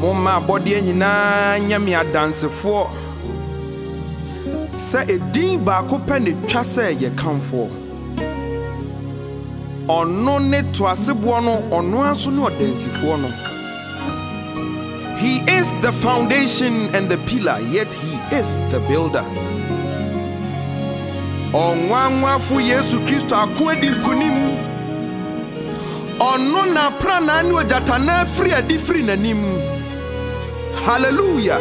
momma abɔdeɛ nyinaa nyɛ me adansefoɔ sɛ edin baako pɛ ne twa sɛ yɛkamfoɔ ɔno ne toaseboɔ no ɔno aso ne ɔdansifoɔ no He is the foundation and the pillar, yet he is the builder. Ɔnwanwafo Yesu Kristo ako adi nkonim. Ɔno na pranaa ne ogyatana firi adi firi n'anim. Hallelujah.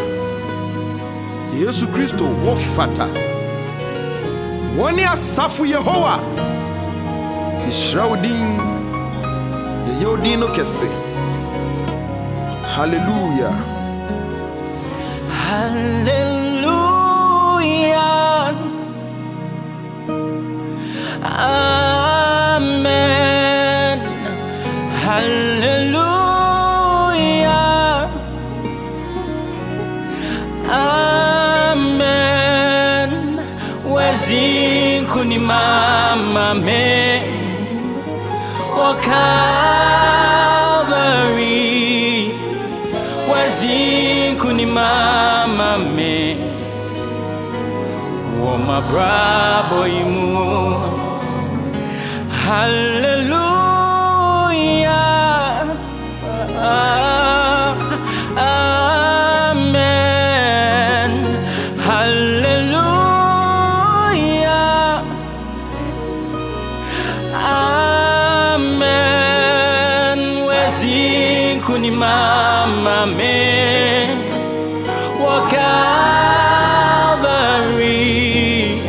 Yesu Kristo wo fata. Wɔne asafo Yehowa. Yɛhyira wo din. Yɛyɛ wo din no. Amen. Wezikuni mama me o Calvary. Mama me o mabrabo imu. Hallelujah. Amen. Hallelujah. Wezikuni mama me wa Calvary.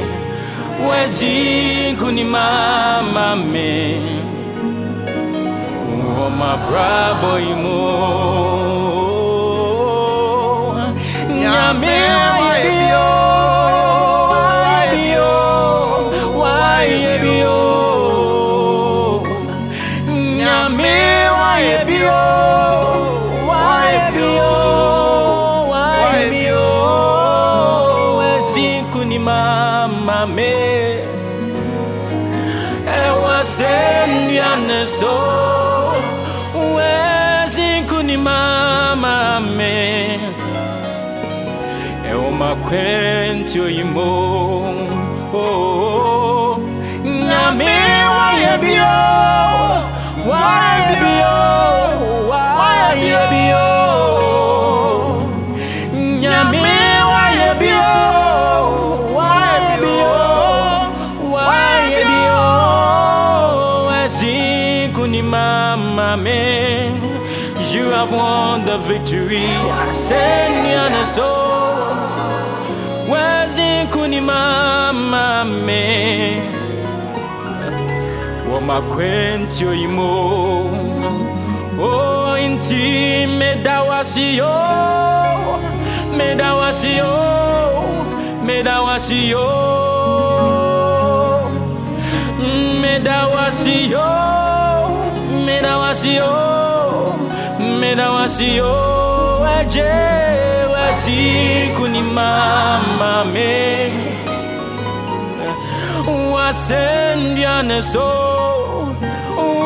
Wezikuni mama me wa mabrabo imo. Nyame ɛwɔ sɛnnua ne so wɛsinkuni mama me. Ɛwɔ makwantio yi mo oh, nyame wayɛ bio wayɛ bio wayɛ bio victory. Asɛnnua ne so wɛsinkuni mama me. Wɔ makwantio yi mo o nti meda wase yo meda Mena wasio, mena wasio, weje wasiku ni mama me. Wasembianeso,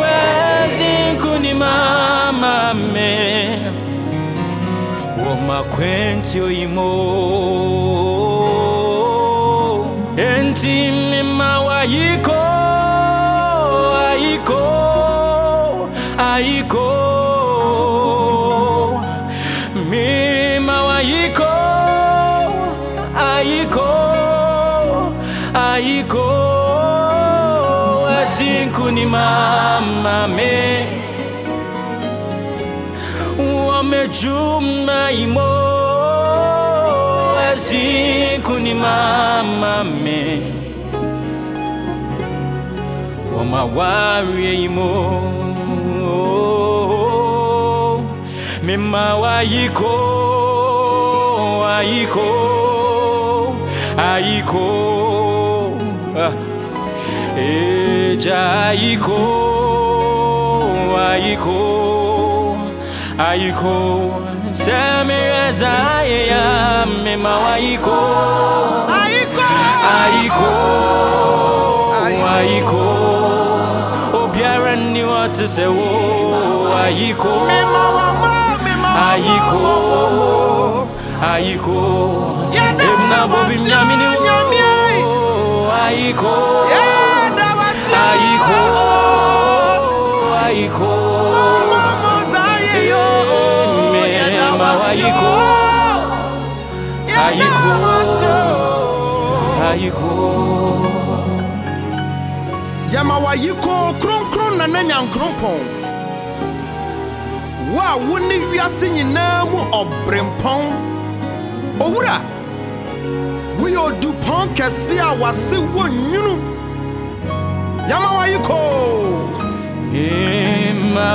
weziku ni mama me. Womakwenti oimo, enti mema wayiko mima waiko aiko aiko wazinku ni mama me. Wamejuma imo. Wazinku ni mama me. Wamawarie imo. sema waiko waiko aiko ah. eja aiko aiko aiko semiweza yeya mema waiko. Aiko aiko aiko obiara ni watu sewo aiko mema wa mama emna bobi nyamini wo. ayiko ayiko ayiko. Mema ayiko. ayiko ayiko. Yɛma wayiko kronkron na na nyankrompɔn wo a wo ne wiase nyinaa mu ɔbrempɔn. Owura woyɛ odupɔn kɛse a wase wɔ nwunu yama wayi koo.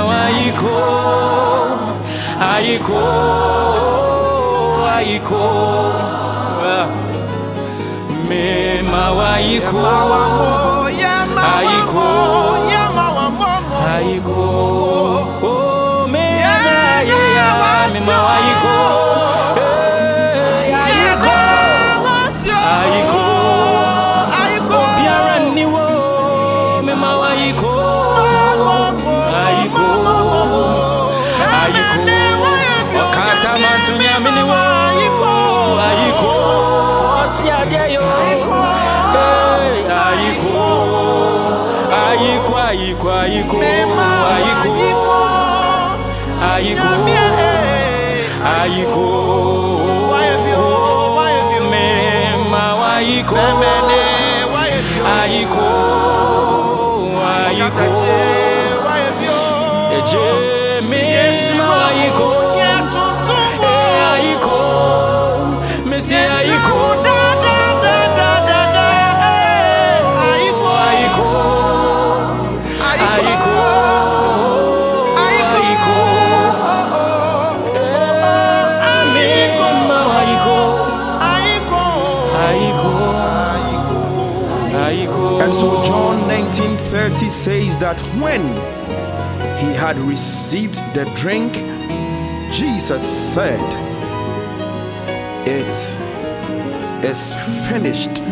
Wayi koo ayi koo ayi koo. Ah, mema wayi koo. Ayiko ayiko ayiko ayiko ayiko mema ayiko ayiko ayiko eje mema ayiko And so John 19:30 says that when he had received the drink, Jesus said, It is finished.